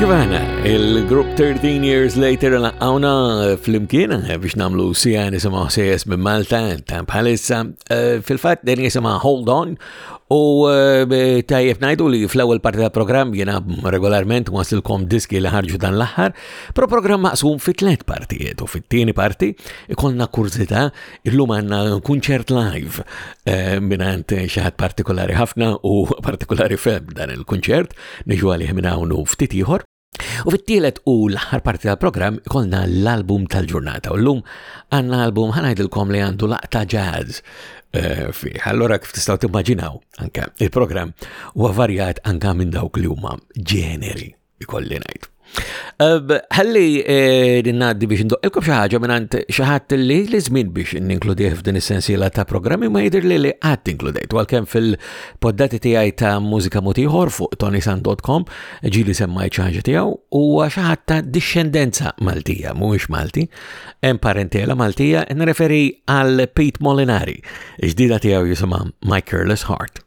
Kivana, il-grupp 13 Years Later la għawna fl-imkien eh, biex namlu sija nisimaw sejes minn Malta, ta' bħalissa, eh, fil-fat din jisimaw Hold On, u eh, tajjeb najdu li fl-ewel parti ta' program jena regolarment wasilkom diski li ħarġu dan l-ħar, Pro programm maqsum fi tliet partijiet u fit-tieni parti ikollna kurzita illum għandna kunċert live eh, minant xi ħadd partikolari ħafna u partikolari fem dan il-kunċert niġu għalih minn hawn u ftit ieħor. U fit-tielet u l-aħħar parti tal-programm ikollna l-album tal-ġurnata. U llum għandna album ħanajdilkom li għandu laqta jazz Eh, fi. Allora kif tistaw timmaġinaw anke il-programm huwa varjat anke minn dawk li huma ġeneri ikolli ngħid. Ħalli eh, rinnaddi biex ndoqqilkom xi ħaġa mingħand xi ħadd li li żmien biex ninkludih f'din is-sensiela ta' programmi ma jidher li li qatt inkludejt għalkemm fil-poddati tiegħi ta' mużika mod ieħor fuq tonisan.com ġili semmajt xi ħaġa tiegħu huwa xi ħadd ta' dixxendenza Maltija mhuwiex Malti, hemm parentela Maltija nreferi għal Pete Molinari, ġdida tiegħu jisimha My Careless Heart.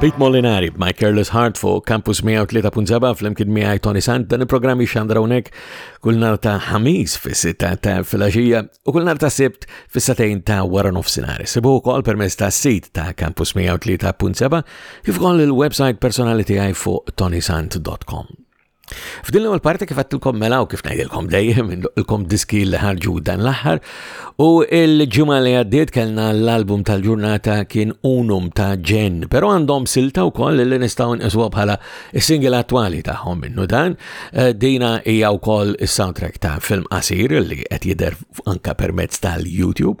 Pete Molinari b'My Careless Heart fuq Campus 103.7 fl-imkien miegħi Tony Sant dan il-programm jixxandra hawnhekk kull nar ta' ħamis fis-sitta ta' filgħaxija u kull nar ta' sibt fis-satejn ta' wara nofsinhar. Sibu wkoll permezz ta' sit ta' Campus 103.7 kif ukoll il-website personali tiegħi fuq tonysant.com. F'din l-ewwel parti kif għattilkom mela u kif ngħidilkom dejjem ilkom diski li ħarġu dan l-aħħar u l-ġimgħa li għaddiet kellna l-album tal-ġurnata kien Unum ta' Ġen, però għandhom silta wkoll li nistgħu nqisuha bħala s-single attwali tagħhom minnu dan, eh, dina hija wkoll is-soundtrack ta' film qasir li qed jidher anka permezz tal-YouTube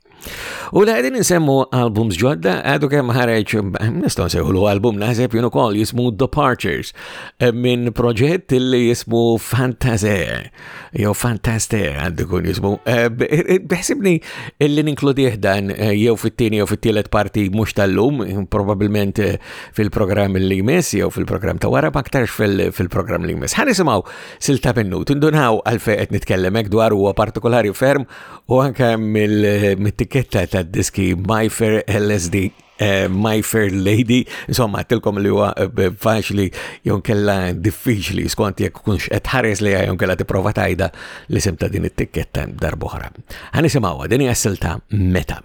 U li għedin nsemmu albums ġodda, għadu kem ħareċ, nistaw seħulu album naħseb jenu kol jismu Departures, eh, minn proġett li jismu Fantase, jew Fantaste għaddu kun jismu. Eh, eh, Bħsibni illi ninkludih dan jew fit-tini jew fit-tielet parti mux tal-lum, probabilment fil-program li jmiss, jew fil-program ta' wara, baktarx fil-program li jmiss. Ħanisimaw silta minnu, tindunaw għal-feqet nitkellemek dwar huwa partikolari ferm U anka mill-tikketta ta' diski My Fair LSD, eh, My Fair Lady, insomma, tilkom li huwa eh, faċli jew kella diffiċli skont jekk kunx qed ħares li jew kella tipprova tajda l-isem ta' din it-tikketta darbohra. Ħanisimgħuha din hija silta meta.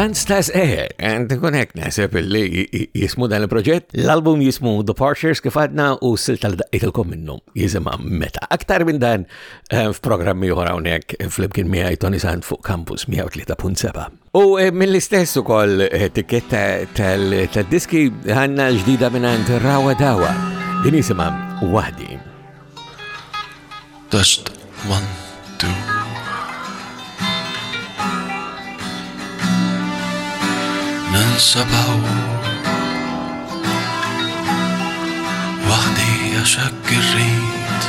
Fanstaz Air, eh, and connect nasib li jismu dan il-proġett. L-album jismu Departures kif għadna u s-silta li daqqitilkom minnu jisima meta. Aktar minn dan eh, f'programmi uħra unek fl-imkien miħaj Tony Sant fuq Campus 103.7. U mill-istess ukoll tikketta tal-diski għandna l-ġdida mingħand Rawa Dawa. Din jisimha waħdi. Just one, two. ninsabaw Waħdi għaxak irrit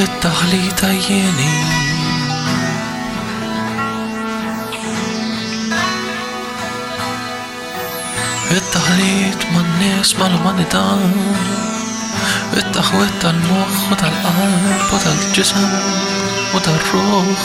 It-taħlita jieni It-taħlit man-nies mal-umanità It-taħwet tal-moħħ u tal-qalb u tal-ġisem u tal-ruħ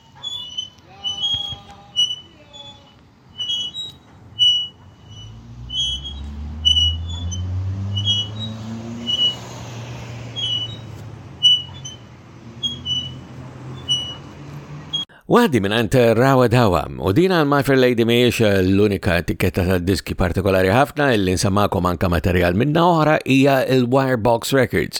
Wadi minn għant Rawa Dawa, u din għal My Fair Lady miex eh, l-unika etiketta ta' diski partikolari ħafna illi nsamakom anka materjal minna oħra hija il-Wirebox Records.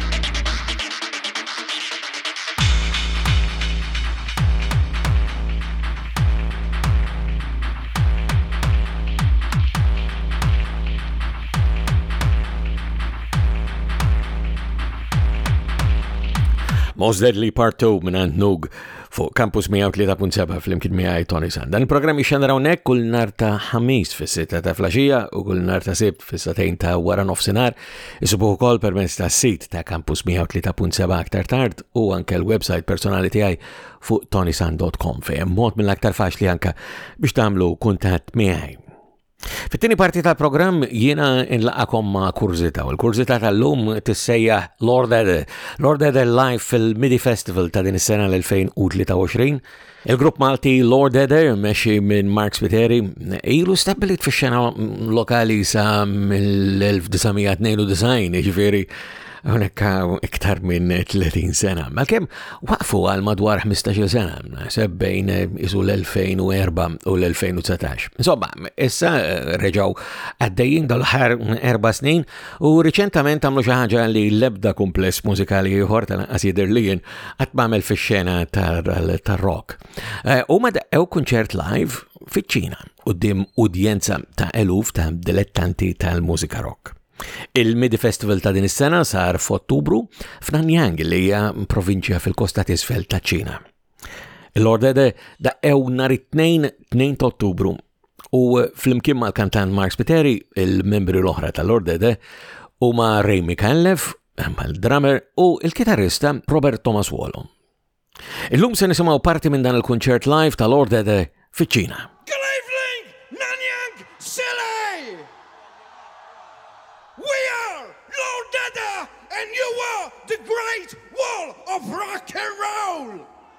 Most Deadly Part 2 minn Nug fuq Campus 103.7 fl-imkien miħaj Tony San. Dan il-programm jixxandra unnek kull nar ta' ħamis fis-sitta ta' flasġija u kull nar ta' sibt fis-satejn ta' wara nofsinar Isibuh ukoll permezz tas-sit ta' Campus 103.7 aktar tard u anke l-website personali tiegħi fuq tonisan.com fejn mod mill-aktar faċli anke biex tagħmlu kuntatt miegħi. Fit-tieni parti tal-programm jiena nlaqakom ma' kurzita u l-kurzita tal-lum tissejja Lord Eder, Lord Eder Live fil-Midi Festival ta' din is-sena l-2023 Il-grupp Malti Lord Eder, meċi minn Mark Spiteri, ilu stabilit fi xena lokali sa mill-1992, ġifiri unekka iktar minn 30 sena. Ma kem waqfu għal madwar 15 sena, sebbejn isu l-2004 u l-2019. Insomma, issa eh, reġaw għaddejjin dal-ħar erba snin U riċentament għamlu xi ħaġa li l-ebda kumpless mużikali ieħor tal-anqas jidher li jien qatt m'għamel fix-xena tar-rock. Eh, huma daqgħu kunċert live fiċ-Ċina quddiem udjenza ta' eluf ta' dilettanti tal-mużika rock. Il-Midi Festival ta' din is-sena sar f'Ottubru f'Nanyang li hija provinċja fil-kosta tisfel ta' Ċina. L-ordede daqgħu nhar it-tnejn 2 ta' Ottubru U fl-imkien mal-kantant Mark Spiteri, il-membri l-oħra tal-Ordede, u ma' Ray Mikallef, mal-drummer, u il-kitarrista Robert Thomas Wallon. Illum se nisimaw parti minn dan il-kunċert live tal-Ordede fiċ-Ċina. Good evening, Nanyang City! We are Lordede and you are the great wall of rock and roll!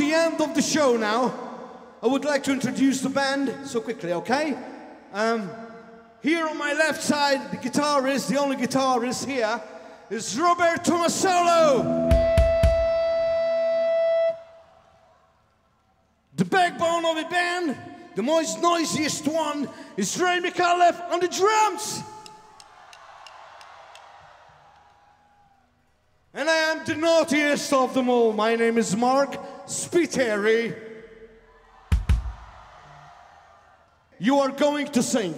the end of the show now. I would like to introduce the band so quickly, okay? Um, here on my left side, the guitarist, the only guitarist here, is Robert Tomasello. The backbone of the band, the most noisiest one, is Ray McAuliffe on the drums. And I am the naughtiest of them all. My name is Mark. Spiteri, you are going to sing.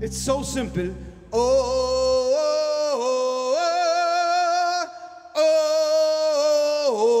It's so simple. Oh, oh, oh, oh, oh. oh.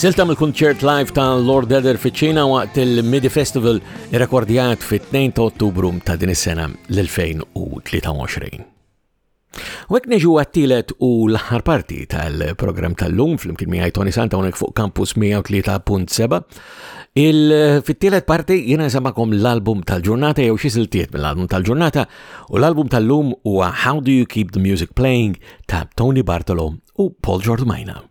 Silta mill-kunċert live ta' Lord Eder fiċ-Ċina waqt il-Midi Festival rekordjat fit-2 ta' Ottubru ta' din is-sena l-2023. Wek neġu għattilet u l-ħar parti tal-program tal-lum fl-imkien miħaj Tony Santa unek fuq Campus 103.7. Il-fittilet parti jena nsemmakom l-album tal-ġurnata jew xi siltiet mill-album tal-ġurnata U l-album tal-lum huwa How Do You Keep the Music Playing ta' Tony Bartolo u Paul George Majna.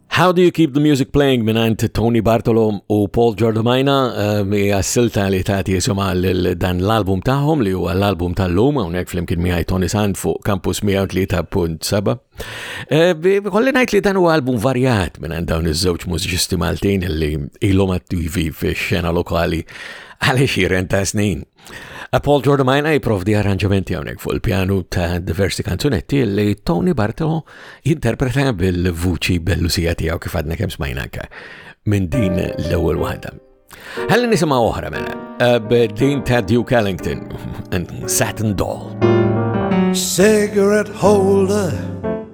How Do You Keep the Music Playing minant Tony Bartolom u Paul Giordamajna eh, mi għassilta li tati jisuma dan l-album taħom li huwa l-album tal-lum għonek fl-imkien miħaj Tony Sand fuq Campus 103.7. Eh, kolli najt li dan huwa album varjat minant dawn iż-żewġ mużiċisti Maltin li ilhom attivi fi xena lokali għalix jiren ta' snin. Paul Giordamina jiprovdi arranġamenti hawnhekk fuq il-pjanu ta' diversi kanzunetti li Tony Bartolo jinterpreta bil-vuċi bellusija tiegħu kif għadna kemm smajna anke minn din l-ewwel waħda. Ħalli nisimgħu oħra mela, eh, b'din ta' Duke Ellington, Satin Doll. Cigarette holder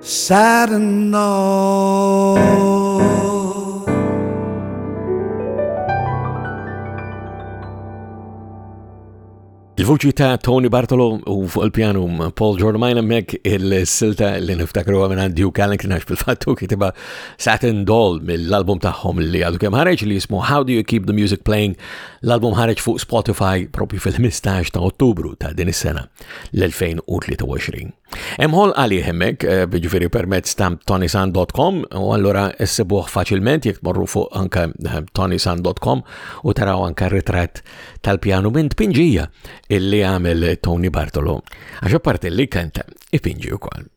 Sad and all. Il-vuċi ta' Tony Bartolo u fuq il-pjanu Paul Jormajn mek il-silta li niftakru għamina Duke Ellington għax bil-fattu kitiba Satin Doll mill-album tagħhom li għadu kem ħareġ li jismu How Do You Keep the Music Playing l-album ħareġ fuq Spotify propju fil-15 ta' Ottubru ta' din is-sena l-2023. Hemm ħol għalih hemmhekk, eh, jiġifieri permezz ta' tonisan.com u allura issibuh faċilment jekk tmorru fuq anke eh, tonisan.com u taraw anke ritratt tal-pjanu minn tpinġija illi għamel Tony Bartolo. Għax apparti li kanta ipinġi wkoll.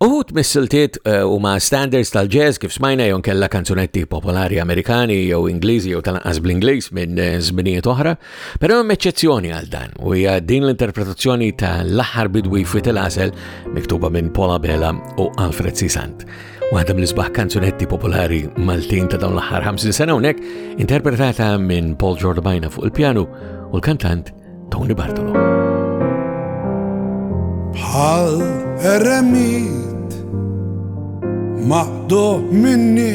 Uħut mis-siltiet eh, u ma' standards tal-jazz kif smajna jon kella kanzunetti popolari Amerikani jew Ingliżi jew tal-anqas bl-Ingliż minn żminijiet oħra, Però hemm eċċezzjoni għal dan u hija din l-interpretazzjoni ta' l-aħħar bidwi fit il-għasel miktuba minn Paul Abela u Alfred Sisant. Waħda mill-isbaħ kanzunetti popolari Maltin ta' dawn l-aħħar 50 sena hawnhekk interpretata minn Paul Ġordabajna fuq il-pjanu u l-kantant Tony Bartolo. Bħal eremit maqdu minni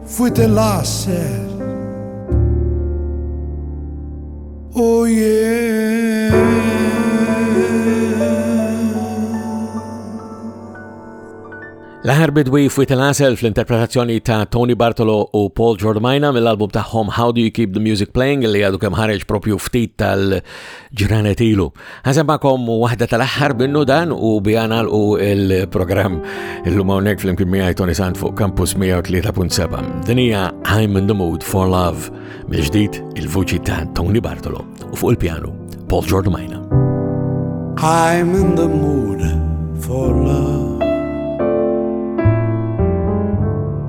Fuite lasser u L-aħar bidwi fuit il-asel fl-interpretazzjoni ta' Tony Bartolo u Paul Giordamina mill-album tagħhom How Do You Keep the Music Playing li għadu kemm ħareġ propju ftit tal-ġranet ilu. Għazabakom u wahda tal-axħar binnu dan u bijanal u il-program il-lum għonek fl-imkien miħaj Tony Sant fuq Campus 103.7. Dinija I'm in the mood for love mill-ġdid il-vuċi ta' Tony Bartolo u fuq il-pjanu Paul Jordan Majna. I'm in the mood for love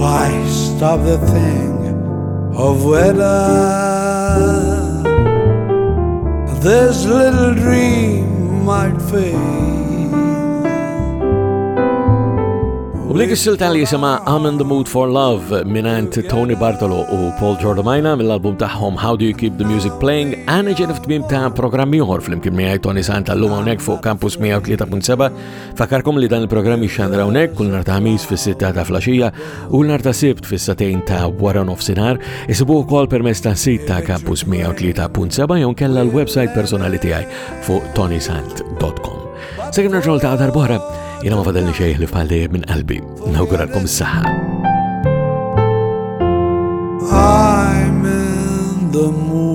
Why stop the thing of whether this little dream might fade? U dik is-silta li jisima I'm in the mood for love minant Tony Bartolo u Paul Giordamina mill-album tagħhom How do you keep the music playing għana ġenif tmim ta' programmi uħor fl-imkien miħaj Tony Santa l-lum fuq Campus 103.7 Fakarkom li dan il-programm jixxandra hawnhekk kull nar ta' ħamis fis-sitta ta' flaxija u l nar ta' sibt fis-satejn ta' wara nofsinhar isibu wkoll permezz ta' sit ta' Campus 103.7 jew kella l-website personali tiegħi fuq tonisant.com. Sekim nerġgħu ta' darbohra, jiena ma fadalni xejn li f'bħal dejjem minn qalbi. Nawguralkom s-saħħa. I'm in the mood